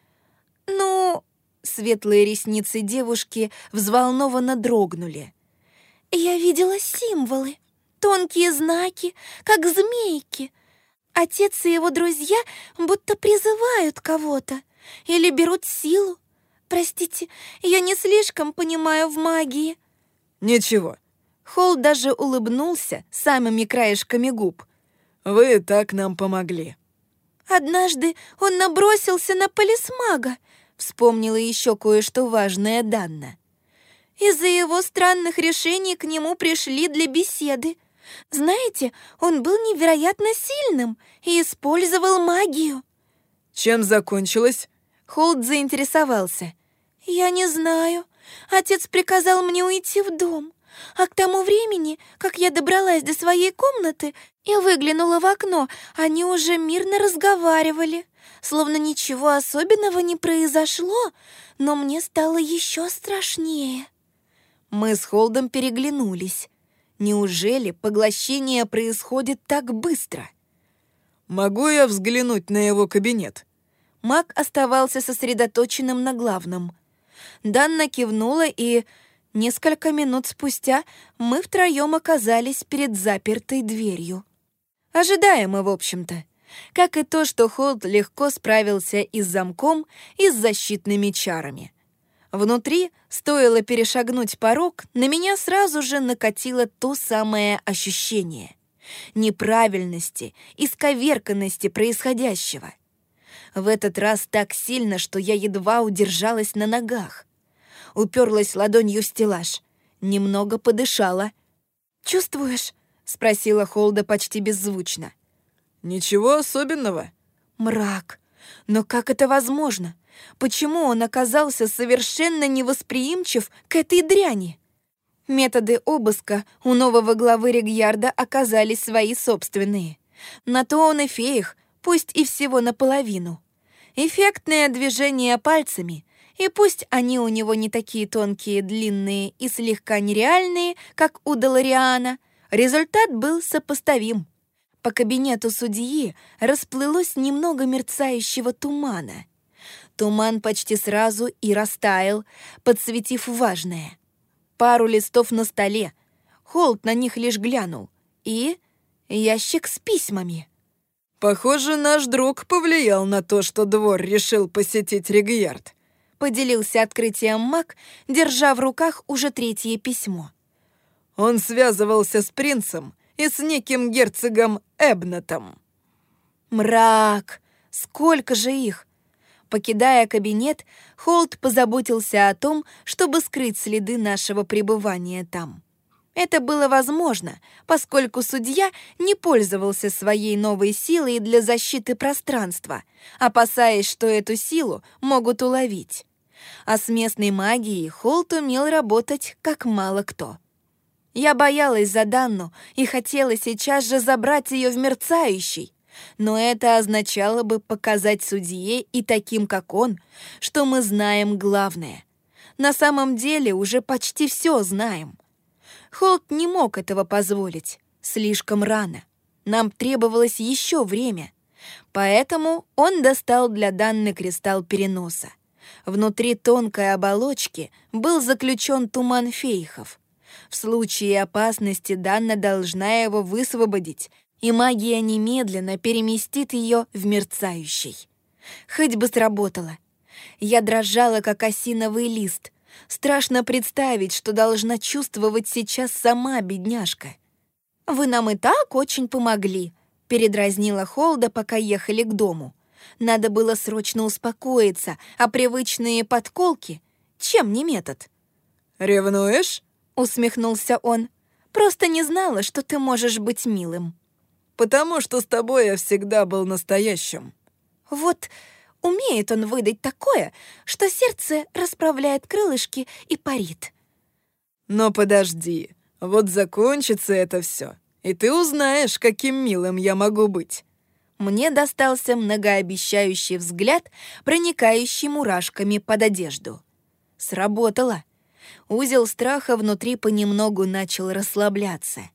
«Ну...» Светлые ресницы девушки взволнованно дрогнули. «Я видела символы, тонкие знаки, как змейки. Отец и его друзья будто призывают кого-то или берут силу. Простите, я не слишком понимаю в магии». «Ничего». Холл даже улыбнулся самыми краешками губ. «Вы так нам помогли». «Однажды он набросился на полисмага», вспомнила еще кое-что важное Данна. Из-за его странных решений к нему пришли для беседы. Знаете, он был невероятно сильным и использовал магию. Чем закончилось? Холд заинтересовался. Я не знаю. Отец приказал мне уйти в дом. А к тому времени, как я добралась до своей комнаты и выглянула в окно, они уже мирно разговаривали словно ничего особенного не произошло, но мне стало еще страшнее. Мы с Холдом переглянулись. Неужели поглощение происходит так быстро? «Могу я взглянуть на его кабинет?» Мак оставался сосредоточенным на главном. Данна кивнула, и несколько минут спустя мы втроем оказались перед запертой дверью. Ожидаемо, в общем-то как и то, что Холд легко справился и с замком, и с защитными чарами. Внутри, стоило перешагнуть порог, на меня сразу же накатило то самое ощущение неправильности, исковерканности происходящего. В этот раз так сильно, что я едва удержалась на ногах. Уперлась ладонью в стеллаж, немного подышала. «Чувствуешь?» — спросила Холда почти беззвучно. «Ничего особенного». «Мрак. Но как это возможно? Почему он оказался совершенно невосприимчив к этой дряни?» Методы обыска у нового главы Регьярда оказались свои собственные. На то он и феях, пусть и всего наполовину. Эффектное движение пальцами, и пусть они у него не такие тонкие, длинные и слегка нереальные, как у Долориана, результат был сопоставим. По кабинету судьи расплылось немного мерцающего тумана. Туман почти сразу и растаял, подсветив важное. Пару листов на столе. Холт на них лишь глянул. И ящик с письмами. «Похоже, наш друг повлиял на то, что двор решил посетить Регьярд», поделился открытием маг, держа в руках уже третье письмо. Он связывался с принцем и с неким герцогом Эбнетом. Мрак! Сколько же их! Покидая кабинет, Холт позаботился о том, чтобы скрыть следы нашего пребывания там. Это было возможно, поскольку судья не пользовался своей новой силой для защиты пространства, опасаясь, что эту силу могут уловить. А с местной магией Холт умел работать как мало кто. Я боялась за Данну и хотела сейчас же забрать ее в мерцающий. Но это означало бы показать судье и таким, как он, что мы знаем главное. На самом деле уже почти все знаем. Холт не мог этого позволить. Слишком рано. Нам требовалось еще время. Поэтому он достал для Данны кристалл переноса. Внутри тонкой оболочки был заключен туман фейхов — в случае опасности Данна должна его высвободить, и магия немедленно переместит ее в мерцающий. Хоть бы сработало. Я дрожала, как осиновый лист. Страшно представить, что должна чувствовать сейчас сама бедняжка. «Вы нам и так очень помогли», — Передразнила Холда, пока ехали к дому. Надо было срочно успокоиться, а привычные подколки — чем не метод? «Ревнуешь?» — усмехнулся он. «Просто не знала, что ты можешь быть милым». «Потому что с тобой я всегда был настоящим». Вот умеет он выдать такое, что сердце расправляет крылышки и парит. Но подожди, вот закончится это все, и ты узнаешь, каким милым я могу быть. Мне достался многообещающий взгляд, проникающий мурашками под одежду. Сработало. Узел страха внутри понемногу начал расслабляться.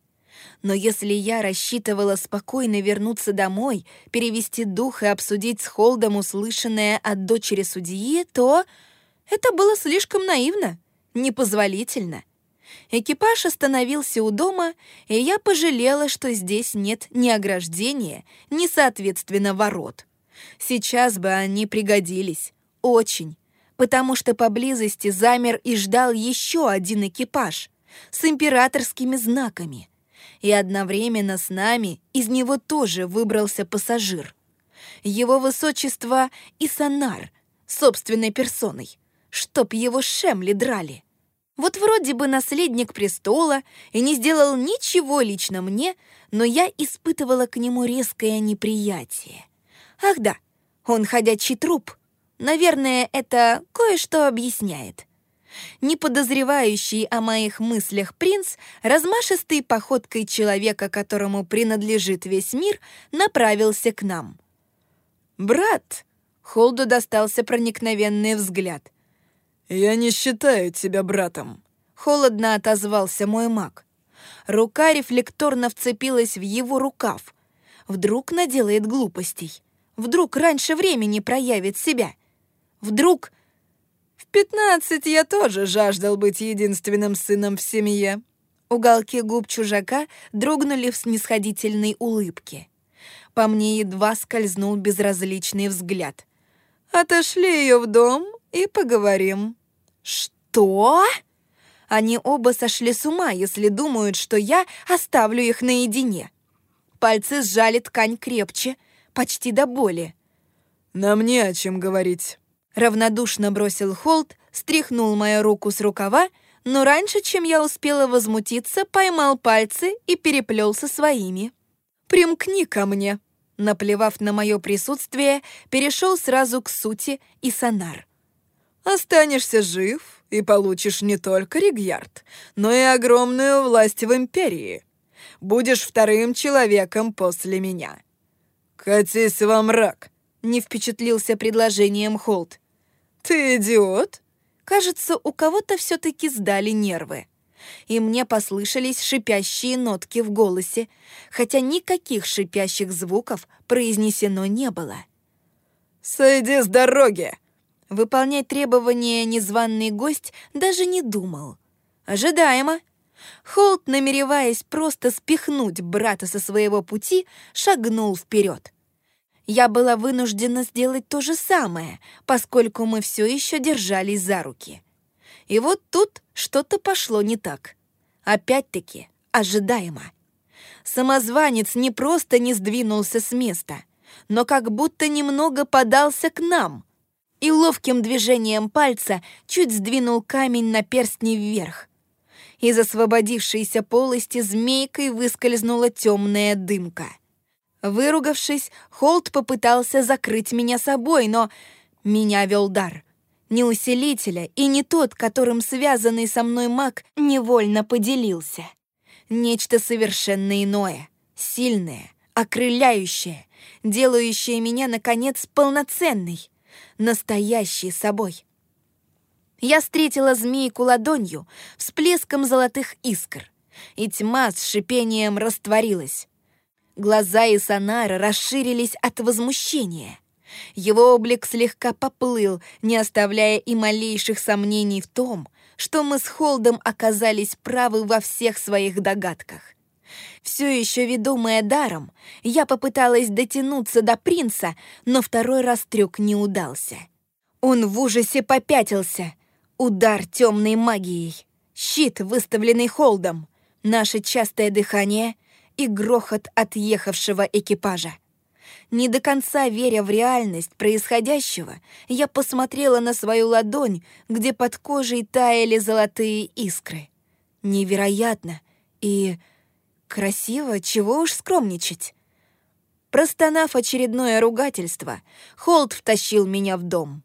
Но если я рассчитывала спокойно вернуться домой, перевести дух и обсудить с Холдом услышанное от дочери судьи, то это было слишком наивно, непозволительно. Экипаж остановился у дома, и я пожалела, что здесь нет ни ограждения, ни, соответственно, ворот. Сейчас бы они пригодились. Очень. Потому что поблизости замер и ждал еще один экипаж с императорскими знаками. И одновременно с нами из него тоже выбрался пассажир. Его высочество Исанар, собственной персоной, чтоб его шемли драли. Вот вроде бы наследник престола и не сделал ничего лично мне, но я испытывала к нему резкое неприятие. Ах да, он ходячий труп. Наверное, это кое-что объясняет. Не подозревающий о моих мыслях принц, размашистой походкой человека, которому принадлежит весь мир, направился к нам. «Брат!» — Холду достался проникновенный взгляд — «Я не считаю тебя братом», — холодно отозвался мой маг. Рука рефлекторно вцепилась в его рукав. Вдруг наделает глупостей. Вдруг раньше времени проявит себя. Вдруг... Пятнадцать я тоже жаждал быть единственным сыном в семье. Уголки губ чужака дрогнули в снисходительной улыбке. По мне едва скользнул безразличный взгляд. «Отошли ее в дом и поговорим». «Что?» Они оба сошли с ума, если думают, что я оставлю их наедине. Пальцы сжали ткань крепче, почти до боли. «Нам не о чем говорить». Равнодушно бросил Холт, стряхнул мою руку с рукава, но раньше, чем я успела возмутиться, поймал пальцы и переплел со своими. «Примкни ко мне», наплевав на мое присутствие, перешел сразу к сути и сонар. Останешься жив и получишь не только Ригьярд, но и огромную власть в Империи. Будешь вторым человеком после меня. Катись во мрак!» Не впечатлился предложением Холт. «Ты идиот?» Кажется, у кого-то все-таки сдали нервы. И мне послышались шипящие нотки в голосе, хотя никаких шипящих звуков произнесено не было. «Сойди с дороги!» Выполнять требования незваный гость даже не думал. Ожидаемо. Холт, намереваясь просто спихнуть брата со своего пути, шагнул вперед. Я была вынуждена сделать то же самое, поскольку мы все еще держались за руки. И вот тут что-то пошло не так. Опять-таки, ожидаемо. Самозванец не просто не сдвинулся с места, но как будто немного подался к нам — и ловким движением пальца чуть сдвинул камень на перстни вверх. Из освободившейся полости змейкой выскользнула темная дымка. Выругавшись, Холт попытался закрыть меня собой, но меня вел дар. Не усилителя и не тот, которым связанный со мной маг невольно поделился. Нечто совершенно иное, сильное, окрыляющее, делающее меня, наконец, полноценной настоящей собой. Я встретила змейку ладонью, всплеском золотых искр, и тьма с шипением растворилась. Глаза Исанара расширились от возмущения. Его облик слегка поплыл, не оставляя и малейших сомнений в том, что мы с Холдом оказались правы во всех своих догадках. Все еще ведомая даром, я попыталась дотянуться до принца, но второй раз трюк не удался. Он в ужасе попятился. Удар темной магией. Щит, выставленный холдом. Наше частое дыхание. И грохот отъехавшего экипажа. Не до конца веря в реальность происходящего, я посмотрела на свою ладонь, где под кожей таяли золотые искры. Невероятно и красиво, чего уж скромничать. Простонав очередное ругательство, Холд втащил меня в дом.